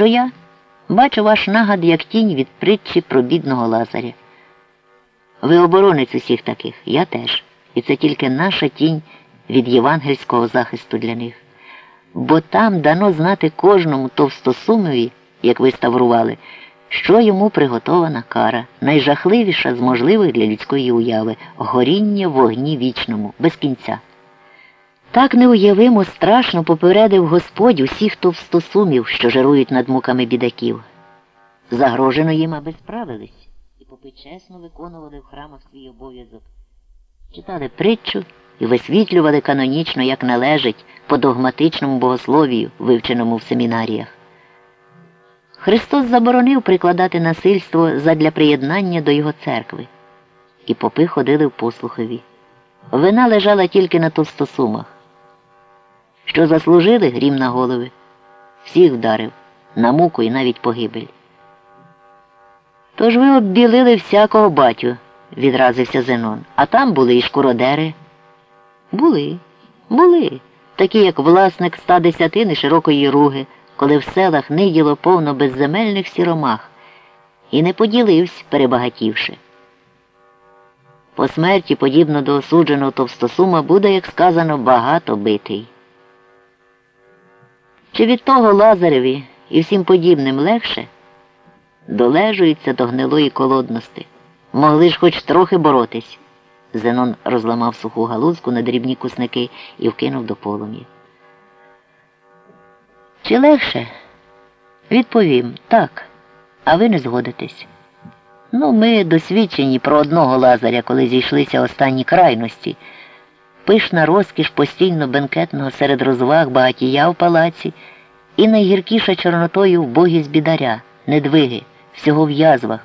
що я бачу ваш нагад як тінь від притчі про бідного Лазаря. Ви оборонець усіх таких, я теж. І це тільки наша тінь від євангельського захисту для них. Бо там дано знати кожному товстосумові, як ви ставрували, що йому приготована кара, найжахливіша з можливих для людської уяви горіння в вогні вічному, без кінця. Так неуявимо страшно попередив Господь усіх товстосумів, що жарують над муками бідаків. Загрожено їм, аби справились, і попи чесно виконували в храмах свій обов'язок, читали притчу і висвітлювали канонічно, як належить, по догматичному богословію, вивченому в семінаріях. Христос заборонив прикладати насильство задля приєднання до Його церкви, і попи ходили в послухові. Вина лежала тільки на товстосумах. Що заслужили грім на голови, всіх вдарив, на муку і навіть погибель. Тож ви оббілили всякого батю, відразився Зенон, а там були і шкуродери. Були, були, такі, як власник ста десятини широкої руги, коли в селах ниділо повно безземельних сіромах, і не поділився, перебагатівши. По смерті, подібно до осудженого товстосума, буде, як сказано, багато битий. Чи від того Лазареві і всім подібним легше долежуються до гнилої колодності, могли ж хоч трохи боротись. Зенон розламав суху галузку на дрібні кусники і вкинув до полум'я. Чи легше? Відповім так, а ви не згодитесь. Ну, ми досвідчені про одного лазаря, коли зійшлися останні крайності. Пишна розкіш постійно бенкетного серед розваг багатія в палаці і найгіркіша чорнотою вбогість бідаря, недвиги, всього в язвах.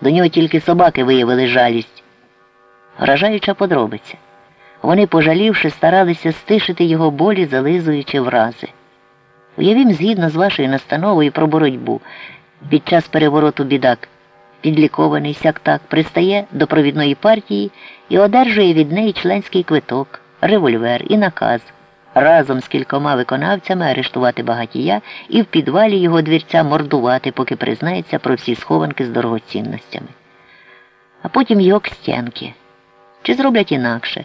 До нього тільки собаки виявили жалість. Вражаюча подробиця. Вони, пожалівши, старалися стишити його болі, зализуючи врази. Уявім, згідно з вашою настановою про боротьбу, під час перевороту бідак, підлікований сяк так, пристає до провідної партії і одержує від неї членський квиток, револьвер і наказ разом з кількома виконавцями арештувати багатія і в підвалі його двірця мордувати, поки признається про всі схованки з дорогоцінностями. А потім його к стінки. Чи зроблять інакше,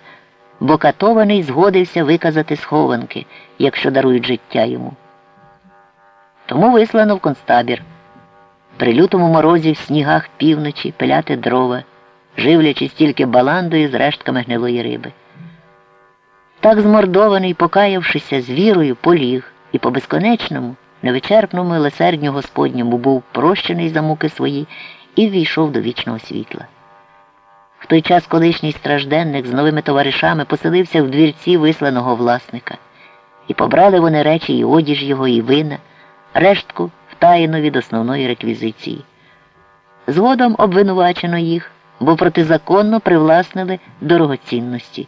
бо катований згодився виказати схованки, якщо дарують життя йому. Тому вислано в концтабір. При лютому морозі в снігах півночі пиляти дрова, живлячись тільки баландою з рештками гнилої риби. Так змордований, покаявшися з вірою, поліг і по безконечному, невичерпному милосердню Господньому був прощений за муки свої і ввійшов до вічного світла. В той час колишній стражденник з новими товаришами поселився в двірці висланого власника, і побрали вони речі і одіж його, і вина, рештку втаєно від основної реквізиції. Згодом обвинувачено їх, бо протизаконно привласнили дорогоцінності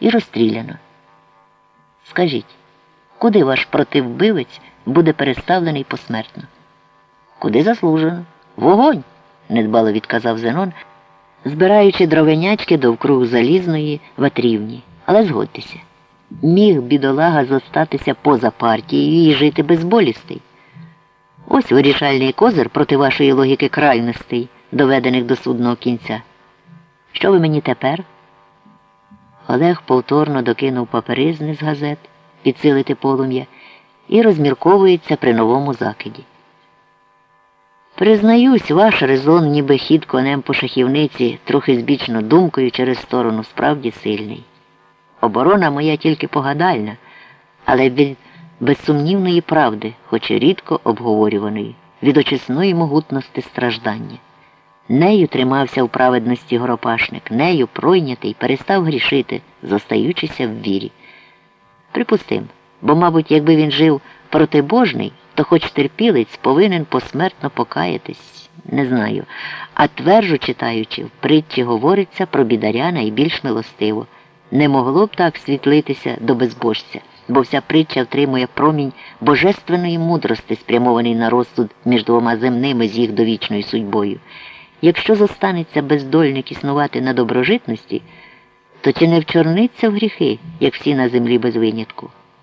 і розстріляно. Скажіть, куди ваш противбивець буде переставлений посмертно? Куди заслужено? Вогонь, недбало відказав Зенон збираючи дровенячки довкруг залізної ватрівні. Але згодьтеся, міг бідолага зостатися поза партією і жити безболістий. Ось вирішальний козир проти вашої логіки крайностей, доведених до судного кінця. Що ви мені тепер? Олег повторно докинув паперизни з газет, підсилити полум'я, і розмірковується при новому закиді. Признаюсь, ваш резон, ніби хід конем по шахівниці, трохи збічно думкою через сторону, справді сильний. Оборона моя тільки погадальна, але від безсумнівної правди, хоч і рідко обговорюваної, від очисної могутності страждання. Нею тримався в праведності горопашник, нею пройнятий перестав грішити, зостаючися в вірі. Припустим, бо, мабуть, якби він жив протибожний, то хоч терпілець повинен посмертно покаятись, не знаю. А тверджу читаючи, в притчі говориться про бідаря найбільш милостиво. Не могло б так світлитися до безбожця, бо вся притча втримує промінь божественної мудрости, спрямований на розсуд між двома земними з їх довічною судьбою. Якщо зостанеться бездольник існувати на доброжитності, то чи не вчорниться в гріхи, як всі на землі без винятку?